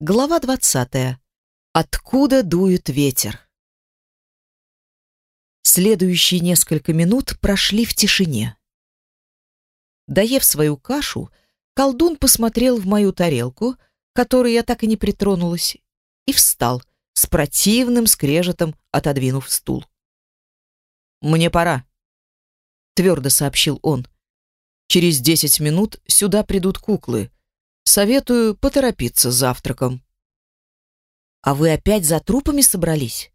Глава двадцатая. Откуда дует ветер? Следующие несколько минут прошли в тишине. Доев свою кашу, колдун посмотрел в мою тарелку, которой я так и не притронулась, и встал, с противным скрежетом отодвинув стул. «Мне пора», — твердо сообщил он. «Через десять минут сюда придут куклы. Советую поторопиться с завтраком». «А вы опять за трупами собрались?»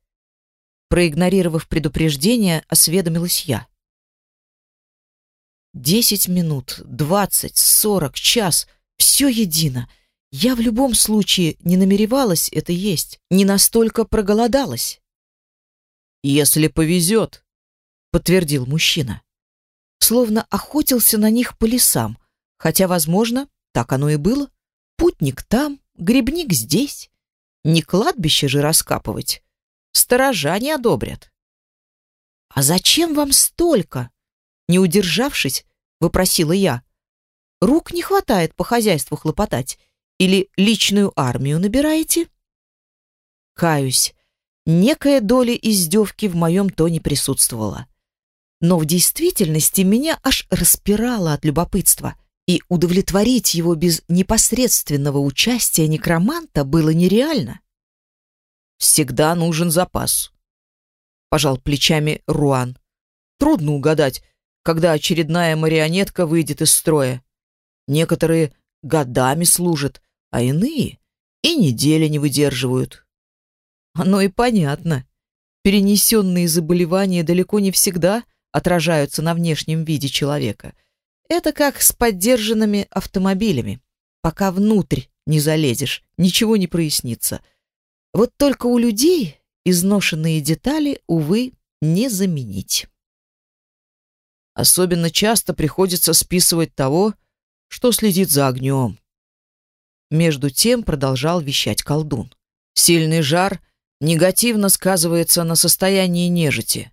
Проигнорировав предупреждение, осведомилась я. Десять минут, двадцать, сорок, час — все едино. Я в любом случае не намеревалась это есть, не настолько проголодалась. «Если повезет», — подтвердил мужчина. Словно охотился на них по лесам, хотя, возможно, так оно и было. Путник там, грибник здесь. Не кладбище же раскапывать. Сторожа не одобрят. «А зачем вам столько?» Не удержавшись, вопросила я. «Рук не хватает по хозяйству хлопотать. Или личную армию набираете?» Каюсь, некая доля издевки в моем тоне присутствовала. Но в действительности меня аж распирало от любопытства, и удовлетворить его без непосредственного участия некроманта было нереально всегда нужен запас. Пожал плечами Руан. Трудно угадать, когда очередная марионетка выйдет из строя. Некоторые годами служат, а иные и недели не выдерживают. Оно и понятно. Перенесенные заболевания далеко не всегда отражаются на внешнем виде человека. Это как с поддержанными автомобилями. Пока внутрь не залезешь, ничего не прояснится — вот только у людей изношенные детали, увы, не заменить. Особенно часто приходится списывать того, что следит за огнем. Между тем продолжал вещать колдун. Сильный жар негативно сказывается на состоянии нежити.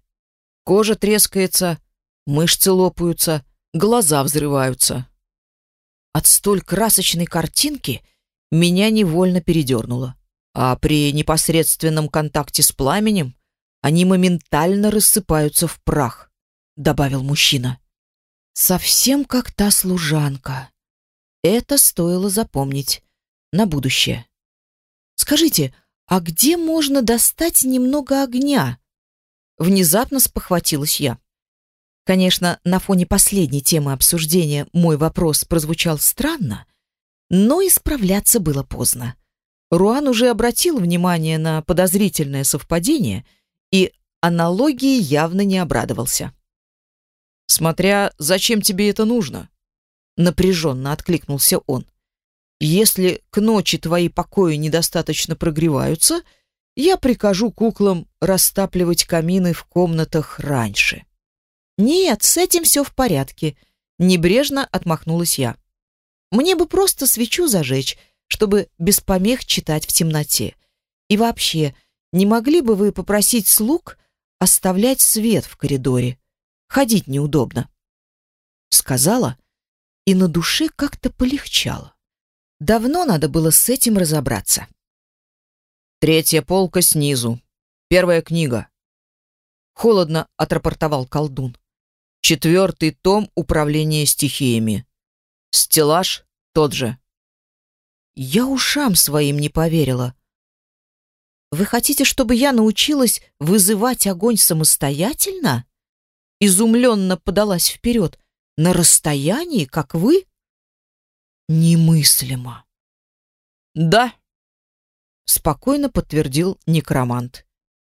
Кожа трескается, мышцы лопаются, глаза взрываются. От столь красочной картинки меня невольно передернуло а при непосредственном контакте с пламенем они моментально рассыпаются в прах, добавил мужчина. Совсем как та служанка. Это стоило запомнить на будущее. Скажите, а где можно достать немного огня? Внезапно спохватилась я. Конечно, на фоне последней темы обсуждения мой вопрос прозвучал странно, но исправляться было поздно. Руан уже обратил внимание на подозрительное совпадение и аналогии явно не обрадовался. «Смотря зачем тебе это нужно?» Напряженно откликнулся он. «Если к ночи твои покои недостаточно прогреваются, я прикажу куклам растапливать камины в комнатах раньше». «Нет, с этим все в порядке», — небрежно отмахнулась я. «Мне бы просто свечу зажечь, чтобы без помех читать в темноте. И вообще, не могли бы вы попросить слуг оставлять свет в коридоре? Ходить неудобно. Сказала, и на душе как-то полегчало. Давно надо было с этим разобраться. Третья полка снизу. Первая книга. Холодно отрапортовал колдун. Четвертый том управления стихиями. Стеллаж тот же. Я ушам своим не поверила. Вы хотите, чтобы я научилась вызывать огонь самостоятельно? Изумленно подалась вперед. На расстоянии, как вы? Немыслимо. Да, спокойно подтвердил некромант.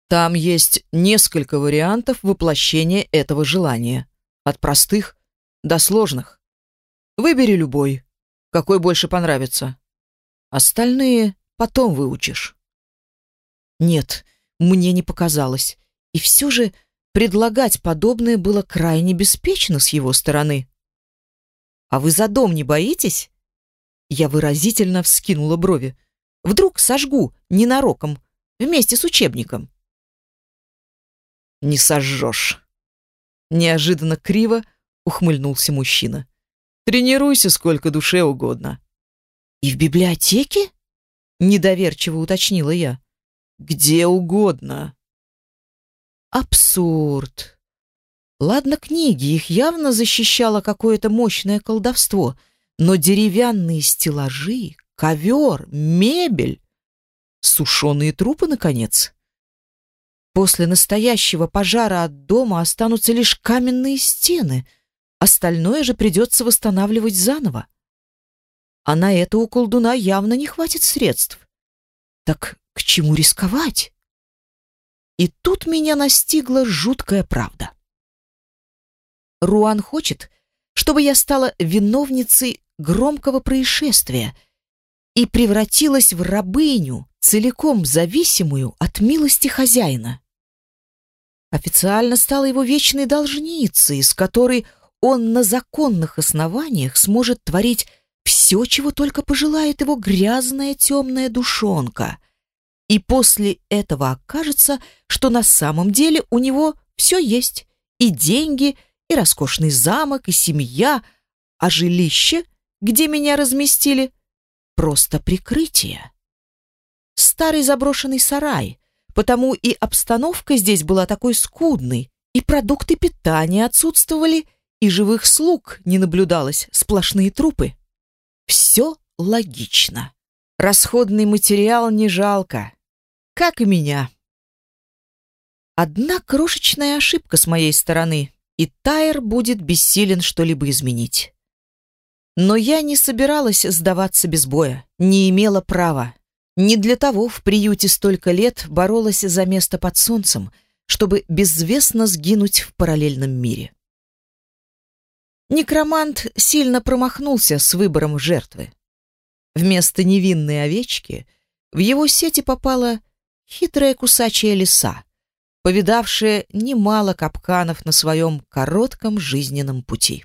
Там есть несколько вариантов воплощения этого желания. От простых до сложных. Выбери любой, какой больше понравится. Остальные потом выучишь. Нет, мне не показалось. И все же предлагать подобное было крайне беспечно с его стороны. «А вы за дом не боитесь?» Я выразительно вскинула брови. «Вдруг сожгу ненароком, вместе с учебником?» «Не сожжешь!» Неожиданно криво ухмыльнулся мужчина. «Тренируйся сколько душе угодно. «И в библиотеке?» Недоверчиво уточнила я. Где угодно. Абсурд. Ладно, книги, их явно защищало какое-то мощное колдовство, но деревянные стеллажи, ковер, мебель, сушеные трупы, наконец. После настоящего пожара от дома останутся лишь каменные стены, остальное же придется восстанавливать заново. А на это у колдуна явно не хватит средств. Так к чему рисковать? И тут меня настигла жуткая правда. Руан хочет, чтобы я стала виновницей громкого происшествия и превратилась в рабыню, целиком зависимую от милости хозяина. Официально стала его вечной должницей, с которой он на законных основаниях сможет творить все, чего только пожелает его грязная темная душонка. И после этого окажется, что на самом деле у него все есть, и деньги, и роскошный замок, и семья, а жилище, где меня разместили, просто прикрытие. Старый заброшенный сарай, потому и обстановка здесь была такой скудной, и продукты питания отсутствовали, и живых слуг не наблюдалось, сплошные трупы. Все логично. Расходный материал не жалко. Как и меня. Одна крошечная ошибка с моей стороны, и Тайр будет бессилен что-либо изменить. Но я не собиралась сдаваться без боя, не имела права. Не для того в приюте столько лет боролась за место под солнцем, чтобы безвестно сгинуть в параллельном мире. Некромант сильно промахнулся с выбором жертвы. Вместо невинной овечки в его сети попала хитрая кусачая лиса, повидавшая немало капканов на своем коротком жизненном пути.